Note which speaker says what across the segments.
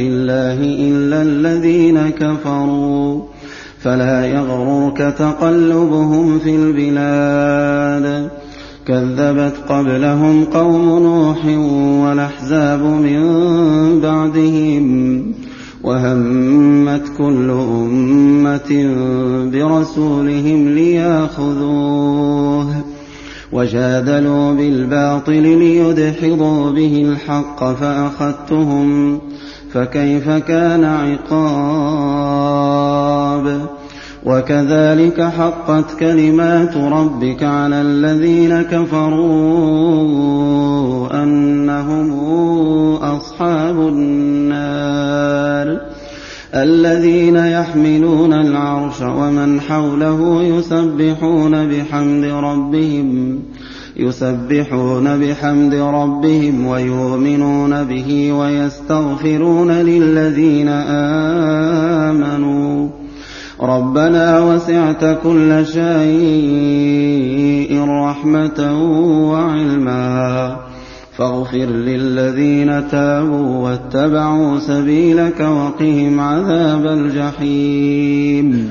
Speaker 1: الله إلا الذين كفروا فلا يغررك تقلبهم في البلاد كذبت قبلهم قوم نوح والاحزاب من بعدهم وهمت كل امه برسولهم لياخذوه وجادلوا بالباطل ليدحضوا به الحق فاخذتهم فكيف كان عقاب وكذلك حقت كلمات ربك على الذين كفروا انهم اصحاب النار الذين يحملون العرش ومن حوله يسبحون بحمد ربهم يسبحون بحمد ربهم ويؤمنون به ويستغفرون للذين آمنوا ربنا وسعت كل شيء رحمة وعلما فاغفر للذين تابوا واتبعوا سبيلك وقهم عذاب الجحيم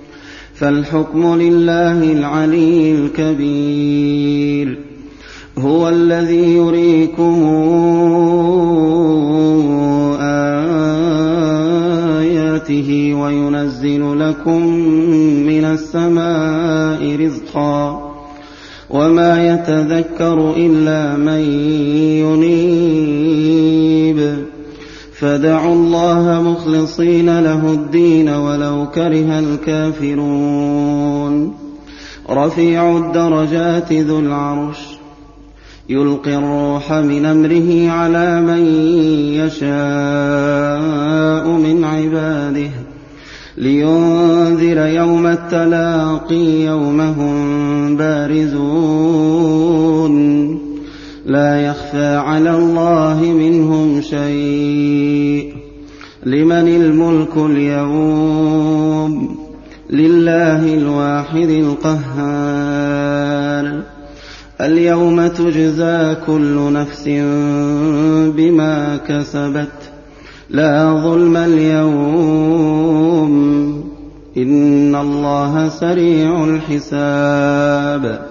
Speaker 1: فالحكم لله العلي الكبير هو الذي يريكم آياته وينزل لكم من السماء رزقا وما يتذكر إلا من ينير فدعوا الله مخلصين له الدين ولو كره الكافرون رفيع الدرجات ذو العرش يلقي الروح من امره على من يشاء من عباده لينذر يوم التلاقي يوم هم بارزون لا يخفى على الله منهم شيء لمن الملك اليوم لله الواحد القهار اليوم تجزى كل نفس بما كسبت لا ظلم اليوم ان الله سريع الحساب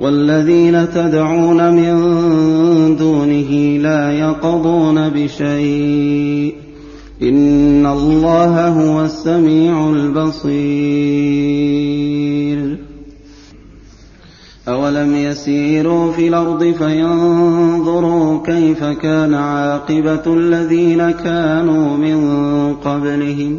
Speaker 1: والذين تدعون من دونه لا يقضون بشيء ان الله هو السميع البصير اولم يسيروا في الارض فينظروا كيف كان عاقبه الذين كانوا من قبلهم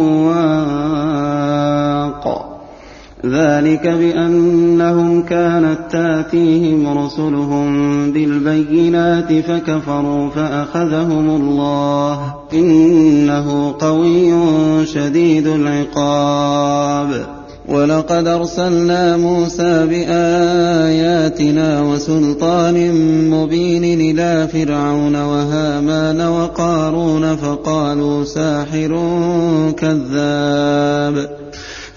Speaker 1: ذلك بأنهم كانت تاتيهم رسلهم بالبينات فكفروا فأخذهم الله إنه قوي شديد العقاب ولقد أرسلنا موسى بآياتنا وسلطان مبين إلى فرعون وهامان وقارون فقالوا ساحر كذاب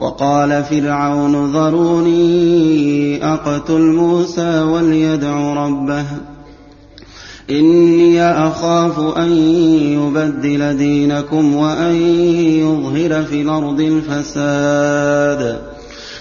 Speaker 1: وقال فرعون ذروني اقتل موسى وليدع ربه اني اخاف ان يبدل دينكم وان يظهر في الارض الفساد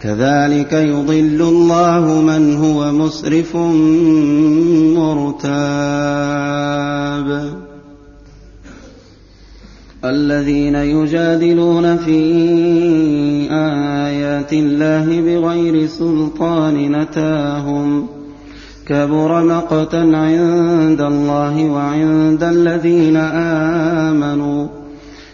Speaker 1: كذلك يضل الله من هو مسرف مرتاب الذين يجادلون في ايات الله بغير سلطان نتاهم كبر مقتا عند الله وعند الذين امنوا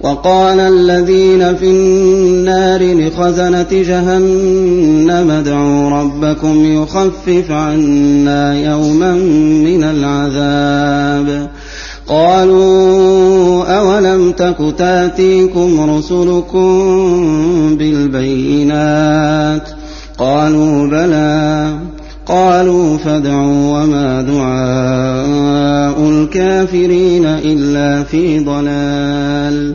Speaker 1: وقال الذين في النار لخزنة جهنم ادعوا ربكم يخفف عنا يوما من العذاب قالوا أولم تك تاتيكم رسلكم بالبينات قالوا بلى قالوا فادعوا وما دعاء الكافرين إلا في ضلال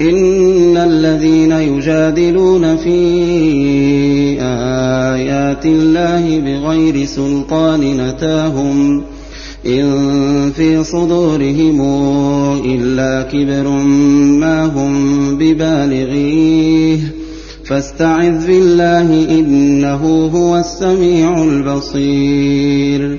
Speaker 1: إن الذين يجادلون في آيات الله بغير سلطان نتاهم إن في صدورهم إلا كبر ما هم ببالغيه فاستعذ بالله إنه هو السميع البصير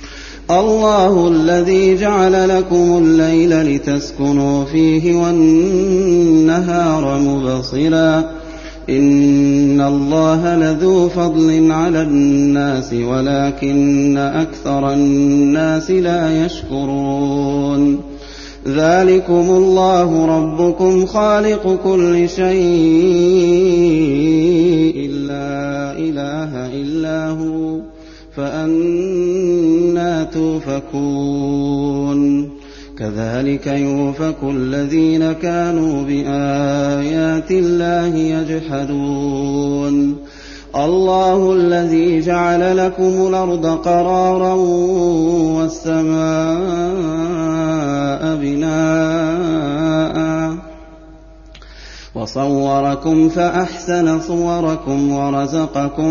Speaker 1: الله الذي جعل لكم الليل لتسكنوا فيه والنهار مبصرا ان الله لذو فضل على الناس ولكن اكثر الناس لا يشكرون ذلكم الله ربكم خالق كل شيء لا اله الا هو فأنا توفكون كذلك يوفك الذين كانوا بآيات الله يجحدون الله الذي جعل لكم الأرض قرارا والسماء وَصَوَّرَكُمْ فَأَحْسَنَ صُوَرَكُمْ وَرَزَقَكُم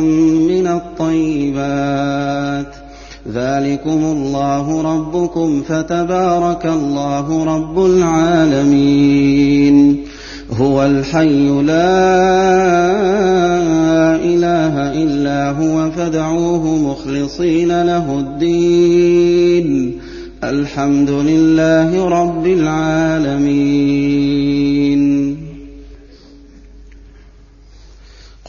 Speaker 1: مِّنَ الطَّيِّبَاتِ ۚ ذَٰلِكُمُ اللَّهُ رَبُّكُمْ ۖ فَتَبَارَكَ اللَّهُ رَبُّ الْعَالَمِينَ هُوَ الْحَيُّ لَا إِلَٰهَ إِلَّا هُوَ فَادْعُوهُ مُخْلِصِينَ لَهُ الدِّينَ الْحَمْدُ لِلَّهِ رَبِّ الْعَالَمِينَ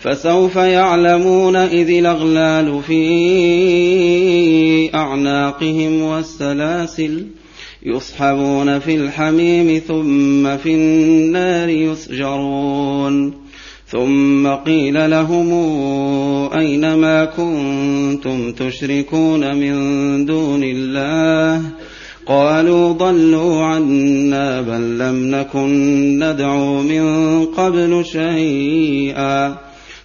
Speaker 1: فسوف يعلمون إذ الأغلال في أعناقهم والسلاسل يصحبون في الحميم ثم في النار يسجرون ثم قيل لهم أين ما كنتم تشركون من دون الله قالوا ضلوا عنا بل لم نكن ندعو من قبل شيئا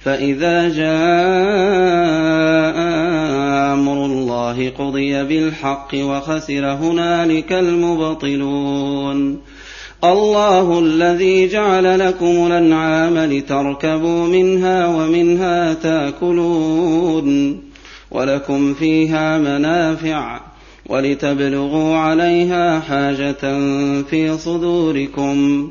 Speaker 1: فإذا جاء أمر الله قضي بالحق وخسر هنالك المبطلون الله الذي جعل لكم الأنعام لتركبوا منها ومنها تاكلون ولكم فيها منافع ولتبلغوا عليها حاجة في صدوركم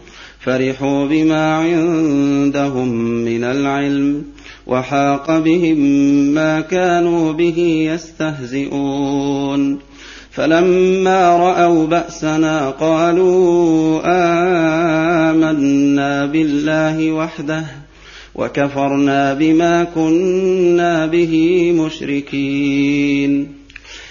Speaker 1: فرحوا بما عندهم من العلم وحاق بهم ما كانوا به يستهزئون فلما راوا باسنا قالوا امنا بالله وحده وكفرنا بما كنا به مشركين